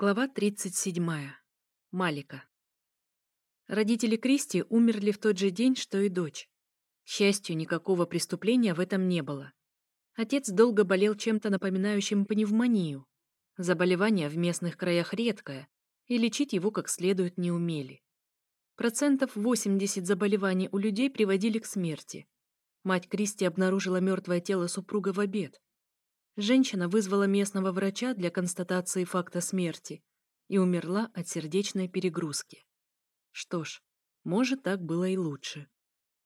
Глава 37. Малика. Родители Кристи умерли в тот же день, что и дочь. К счастью, никакого преступления в этом не было. Отец долго болел чем-то напоминающим пневмонию. Заболевание в местных краях редкое, и лечить его как следует не умели. Процентов 80 заболеваний у людей приводили к смерти. Мать Кристи обнаружила мертвое тело супруга в обед. Женщина вызвала местного врача для констатации факта смерти и умерла от сердечной перегрузки. Что ж, может, так было и лучше.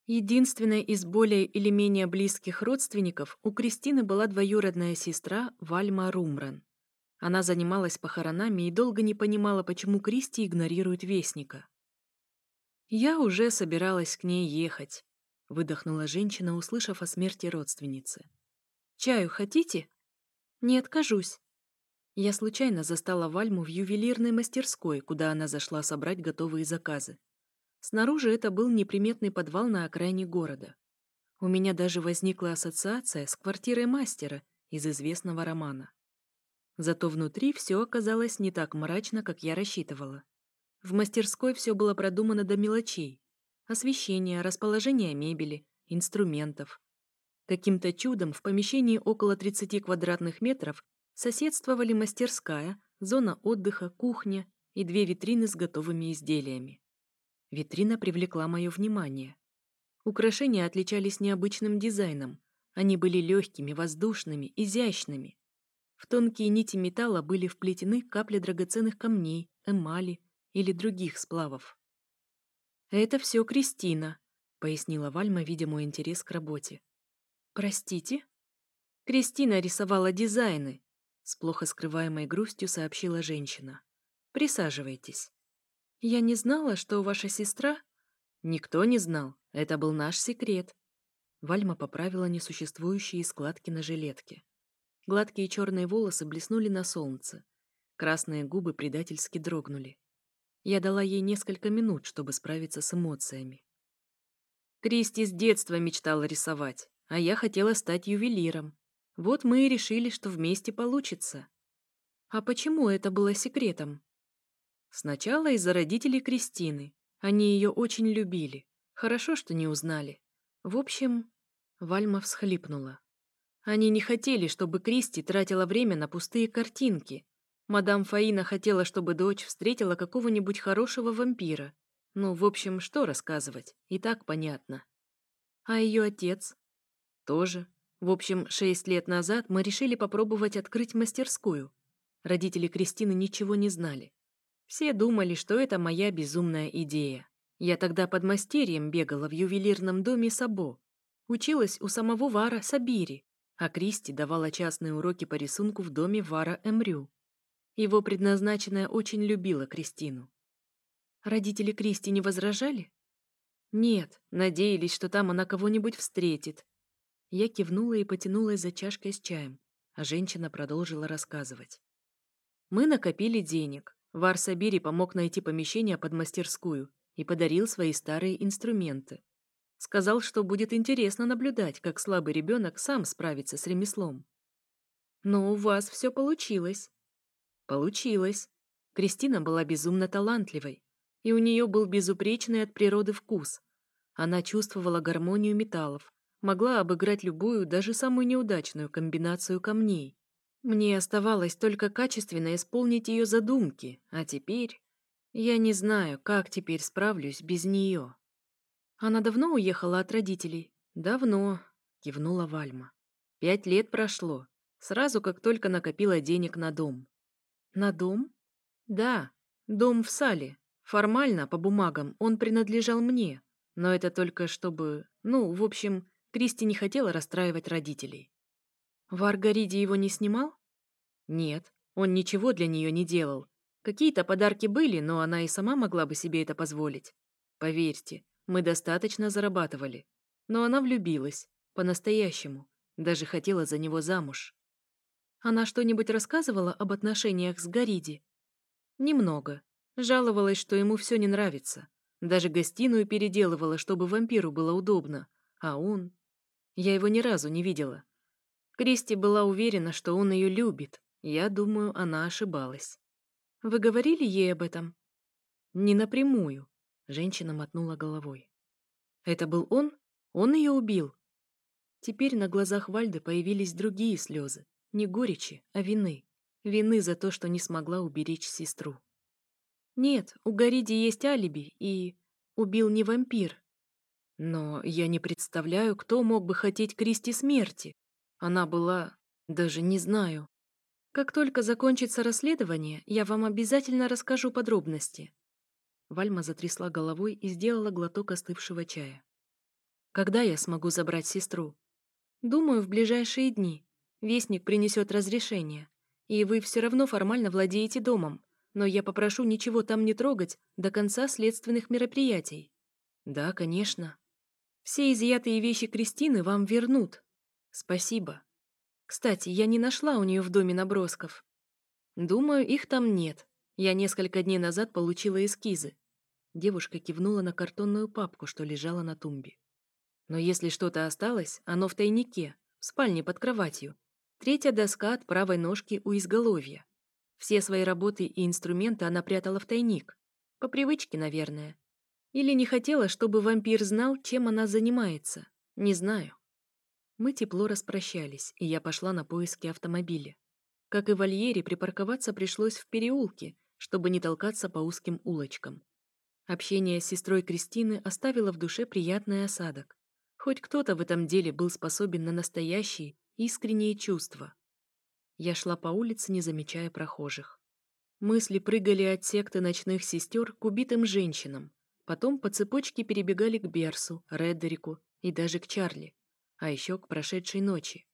Единственной из более или менее близких родственников у Кристины была двоюродная сестра Вальма Румран. Она занималась похоронами и долго не понимала, почему Кристи игнорирует вестника. «Я уже собиралась к ней ехать», — выдохнула женщина, услышав о смерти родственницы. «Чаю хотите?» «Не откажусь». Я случайно застала Вальму в ювелирной мастерской, куда она зашла собрать готовые заказы. Снаружи это был неприметный подвал на окраине города. У меня даже возникла ассоциация с квартирой мастера из известного романа. Зато внутри все оказалось не так мрачно, как я рассчитывала. В мастерской все было продумано до мелочей. Освещение, расположение мебели, инструментов. Каким-то чудом в помещении около 30 квадратных метров соседствовали мастерская, зона отдыха, кухня и две витрины с готовыми изделиями. Витрина привлекла мое внимание. Украшения отличались необычным дизайном. Они были легкими, воздушными, изящными. В тонкие нити металла были вплетены капли драгоценных камней, эмали или других сплавов. «Это все Кристина», — пояснила Вальма, видя мой интерес к работе. «Простите?» «Кристина рисовала дизайны», — с плохо скрываемой грустью сообщила женщина. «Присаживайтесь». «Я не знала, что ваша сестра...» «Никто не знал. Это был наш секрет». Вальма поправила несуществующие складки на жилетке. Гладкие черные волосы блеснули на солнце. Красные губы предательски дрогнули. Я дала ей несколько минут, чтобы справиться с эмоциями. Кристи с детства мечтала рисовать а я хотела стать ювелиром. Вот мы и решили, что вместе получится. А почему это было секретом? Сначала из-за родителей Кристины. Они ее очень любили. Хорошо, что не узнали. В общем, Вальма всхлипнула. Они не хотели, чтобы Кристи тратила время на пустые картинки. Мадам Фаина хотела, чтобы дочь встретила какого-нибудь хорошего вампира. Ну, в общем, что рассказывать, и так понятно. А ее отец? Тоже. В общем, шесть лет назад мы решили попробовать открыть мастерскую. Родители Кристины ничего не знали. Все думали, что это моя безумная идея. Я тогда под мастерьем бегала в ювелирном доме Сабо. Училась у самого Вара Сабири, а Кристи давала частные уроки по рисунку в доме Вара Эмрю. Его предназначенная очень любила Кристину. Родители Кристи не возражали? Нет, надеялись, что там она кого-нибудь встретит, я кивнула и потянулась за чашкой с чаем, а женщина продолжила рассказывать. Мы накопили денег. Вар Сабири помог найти помещение под мастерскую и подарил свои старые инструменты. Сказал, что будет интересно наблюдать, как слабый ребенок сам справится с ремеслом. Но у вас все получилось. Получилось. Кристина была безумно талантливой, и у нее был безупречный от природы вкус. Она чувствовала гармонию металлов, могла обыграть любую, даже самую неудачную комбинацию камней. Мне оставалось только качественно исполнить ее задумки, а теперь... Я не знаю, как теперь справлюсь без нее. Она давно уехала от родителей? Давно, кивнула Вальма. Пять лет прошло, сразу как только накопила денег на дом. На дом? Да, дом в Сале. Формально, по бумагам, он принадлежал мне, но это только чтобы... Ну, в общем, Кристи не хотела расстраивать родителей. В Аргариде его не снимал? Нет, он ничего для нее не делал. Какие-то подарки были, но она и сама могла бы себе это позволить. Поверьте, мы достаточно зарабатывали. Но она влюбилась. По-настоящему. Даже хотела за него замуж. Она что-нибудь рассказывала об отношениях с Гариди? Немного. Жаловалась, что ему все не нравится. Даже гостиную переделывала, чтобы вампиру было удобно. А он... Я его ни разу не видела. Кристи была уверена, что он ее любит. Я думаю, она ошибалась. Вы говорили ей об этом? Не напрямую. Женщина мотнула головой. Это был он? Он ее убил? Теперь на глазах Вальды появились другие слезы. Не горечи, а вины. Вины за то, что не смогла уберечь сестру. Нет, у Гориди есть алиби, и... Убил не вампир. Но я не представляю, кто мог бы хотеть Кристи смерти. Она была... даже не знаю. Как только закончится расследование, я вам обязательно расскажу подробности. Вальма затрясла головой и сделала глоток остывшего чая. Когда я смогу забрать сестру? Думаю, в ближайшие дни. Вестник принесет разрешение. И вы все равно формально владеете домом, но я попрошу ничего там не трогать до конца следственных мероприятий. Да, конечно. Все изъятые вещи Кристины вам вернут. Спасибо. Кстати, я не нашла у нее в доме набросков. Думаю, их там нет. Я несколько дней назад получила эскизы. Девушка кивнула на картонную папку, что лежала на тумбе. Но если что-то осталось, оно в тайнике, в спальне под кроватью. Третья доска от правой ножки у изголовья. Все свои работы и инструменты она прятала в тайник. По привычке, наверное. Или не хотела, чтобы вампир знал, чем она занимается. Не знаю. Мы тепло распрощались, и я пошла на поиски автомобиля. Как и в вольере, припарковаться пришлось в переулке, чтобы не толкаться по узким улочкам. Общение с сестрой Кристины оставило в душе приятный осадок. Хоть кто-то в этом деле был способен на настоящие, искренние чувства. Я шла по улице, не замечая прохожих. Мысли прыгали от секты ночных сестер к убитым женщинам. Потом по цепочке перебегали к Берсу, Реддерику и даже к Чарли. А еще к прошедшей ночи.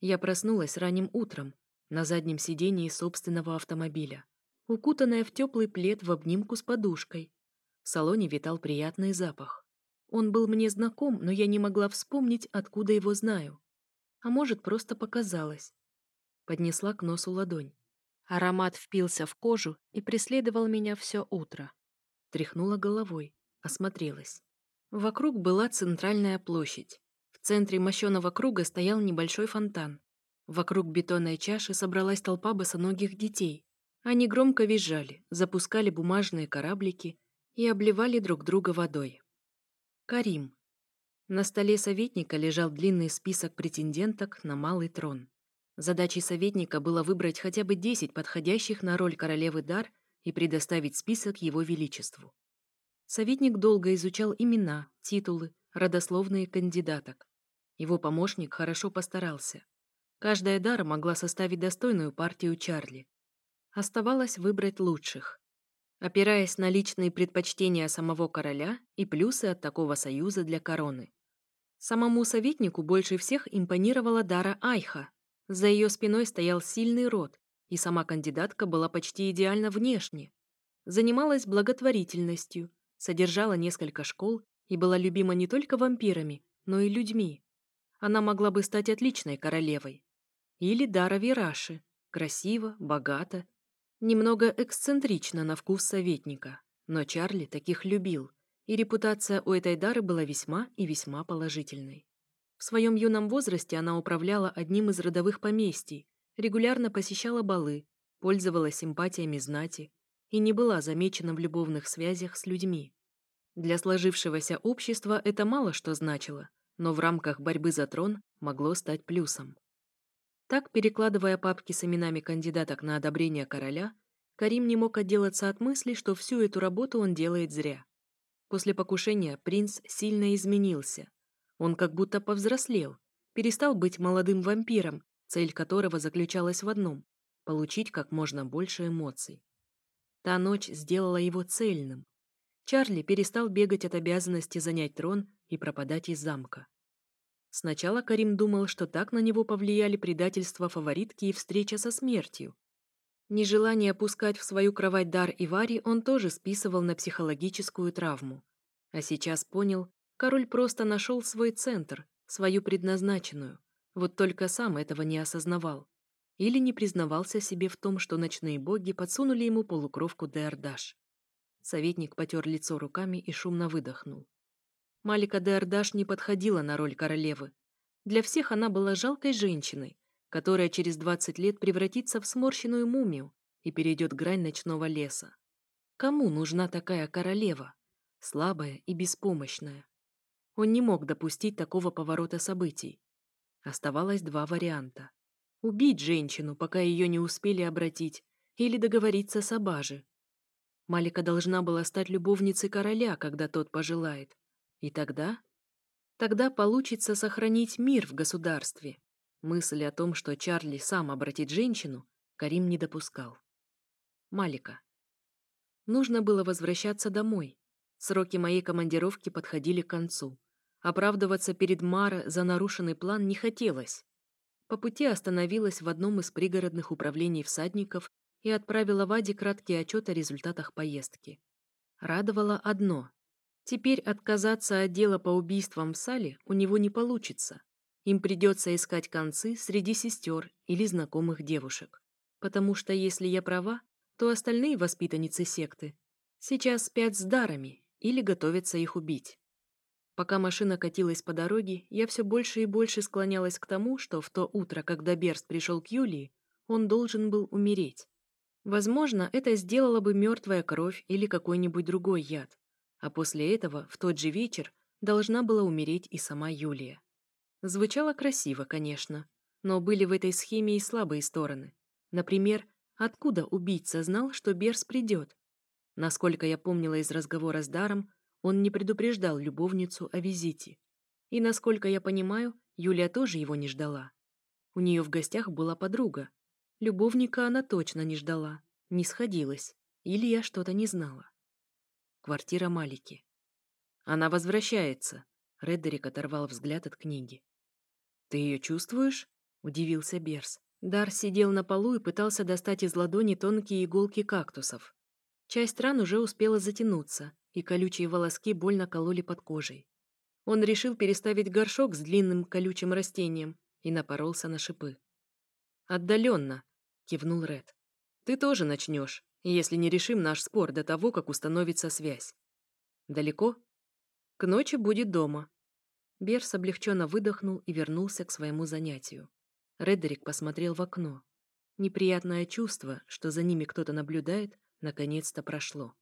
Я проснулась ранним утром на заднем сидении собственного автомобиля, укутанная в теплый плед в обнимку с подушкой, в салоне витал приятный запах. Он был мне знаком, но я не могла вспомнить, откуда его знаю. А может, просто показалось. Поднесла к носу ладонь. Аромат впился в кожу и преследовал меня все утро. Тряхнула головой, осмотрелась. Вокруг была центральная площадь. В центре мощеного круга стоял небольшой фонтан. Вокруг бетонной чаши собралась толпа босоногих детей. Они громко визжали, запускали бумажные кораблики и обливали друг друга водой. Карим. На столе советника лежал длинный список претенденток на малый трон. Задачей советника было выбрать хотя бы 10 подходящих на роль королевы Дар и предоставить список его величеству. Советник долго изучал имена, титулы, родословные кандидаток. Его помощник хорошо постарался. Каждая Дара могла составить достойную партию Чарли. Оставалось выбрать лучших опираясь на личные предпочтения самого короля и плюсы от такого союза для короны. Самому советнику больше всех импонировала Дара Айха. За ее спиной стоял сильный род, и сама кандидатка была почти идеально внешне. Занималась благотворительностью, содержала несколько школ и была любима не только вампирами, но и людьми. Она могла бы стать отличной королевой. Или Дара Вираши, красиво, богато Немного эксцентрично на вкус советника, но Чарли таких любил, и репутация у этой Дары была весьма и весьма положительной. В своем юном возрасте она управляла одним из родовых поместий, регулярно посещала балы, пользовалась симпатиями знати и не была замечена в любовных связях с людьми. Для сложившегося общества это мало что значило, но в рамках борьбы за трон могло стать плюсом. Так, перекладывая папки с именами кандидаток на одобрение короля, Карим не мог отделаться от мысли, что всю эту работу он делает зря. После покушения принц сильно изменился. Он как будто повзрослел, перестал быть молодым вампиром, цель которого заключалась в одном — получить как можно больше эмоций. Та ночь сделала его цельным. Чарли перестал бегать от обязанности занять трон и пропадать из замка. Сначала Карим думал, что так на него повлияли предательство фаворитки и встреча со смертью. Нежелание опускать в свою кровать Дар и Вари он тоже списывал на психологическую травму. А сейчас понял, король просто нашел свой центр, свою предназначенную, вот только сам этого не осознавал. Или не признавался себе в том, что ночные боги подсунули ему полукровку Деордаш. Советник потер лицо руками и шумно выдохнул. Малика де Ардаш не подходила на роль королевы. Для всех она была жалкой женщиной, которая через 20 лет превратится в сморщенную мумию и перейдет грань ночного леса. Кому нужна такая королева? Слабая и беспомощная. Он не мог допустить такого поворота событий. Оставалось два варианта. Убить женщину, пока ее не успели обратить, или договориться с Абажи. Малика должна была стать любовницей короля, когда тот пожелает. И тогда? Тогда получится сохранить мир в государстве. Мысль о том, что Чарли сам обратит женщину, Карим не допускал. Малика. Нужно было возвращаться домой. Сроки моей командировки подходили к концу. Оправдываться перед Мара за нарушенный план не хотелось. По пути остановилась в одном из пригородных управлений всадников и отправила Ваде краткий отчет о результатах поездки. Радовало одно. Теперь отказаться от дела по убийствам в Сале у него не получится. Им придется искать концы среди сестер или знакомых девушек. Потому что, если я права, то остальные воспитанницы секты сейчас спят с дарами или готовятся их убить. Пока машина катилась по дороге, я все больше и больше склонялась к тому, что в то утро, когда Берст пришел к Юлии, он должен был умереть. Возможно, это сделала бы мертвая кровь или какой-нибудь другой яд. А после этого, в тот же вечер, должна была умереть и сама Юлия. Звучало красиво, конечно, но были в этой схеме и слабые стороны. Например, откуда убийца знал, что Берс придет? Насколько я помнила из разговора с Даром, он не предупреждал любовницу о визите. И, насколько я понимаю, Юлия тоже его не ждала. У нее в гостях была подруга, Любовника она точно не ждала, не сходилась, или я что-то не знала. Квартира Малики. Она возвращается. Реддерик оторвал взгляд от книги. «Ты ее чувствуешь?» — удивился Берс. Дар сидел на полу и пытался достать из ладони тонкие иголки кактусов. Часть ран уже успела затянуться, и колючие волоски больно кололи под кожей. Он решил переставить горшок с длинным колючим растением и напоролся на шипы. «Отдаленно», — кивнул Ред. «Ты тоже начнешь, если не решим наш спор до того, как установится связь. Далеко? К ночи будет дома». Берс облегченно выдохнул и вернулся к своему занятию. Редерик посмотрел в окно. Неприятное чувство, что за ними кто-то наблюдает, наконец-то прошло.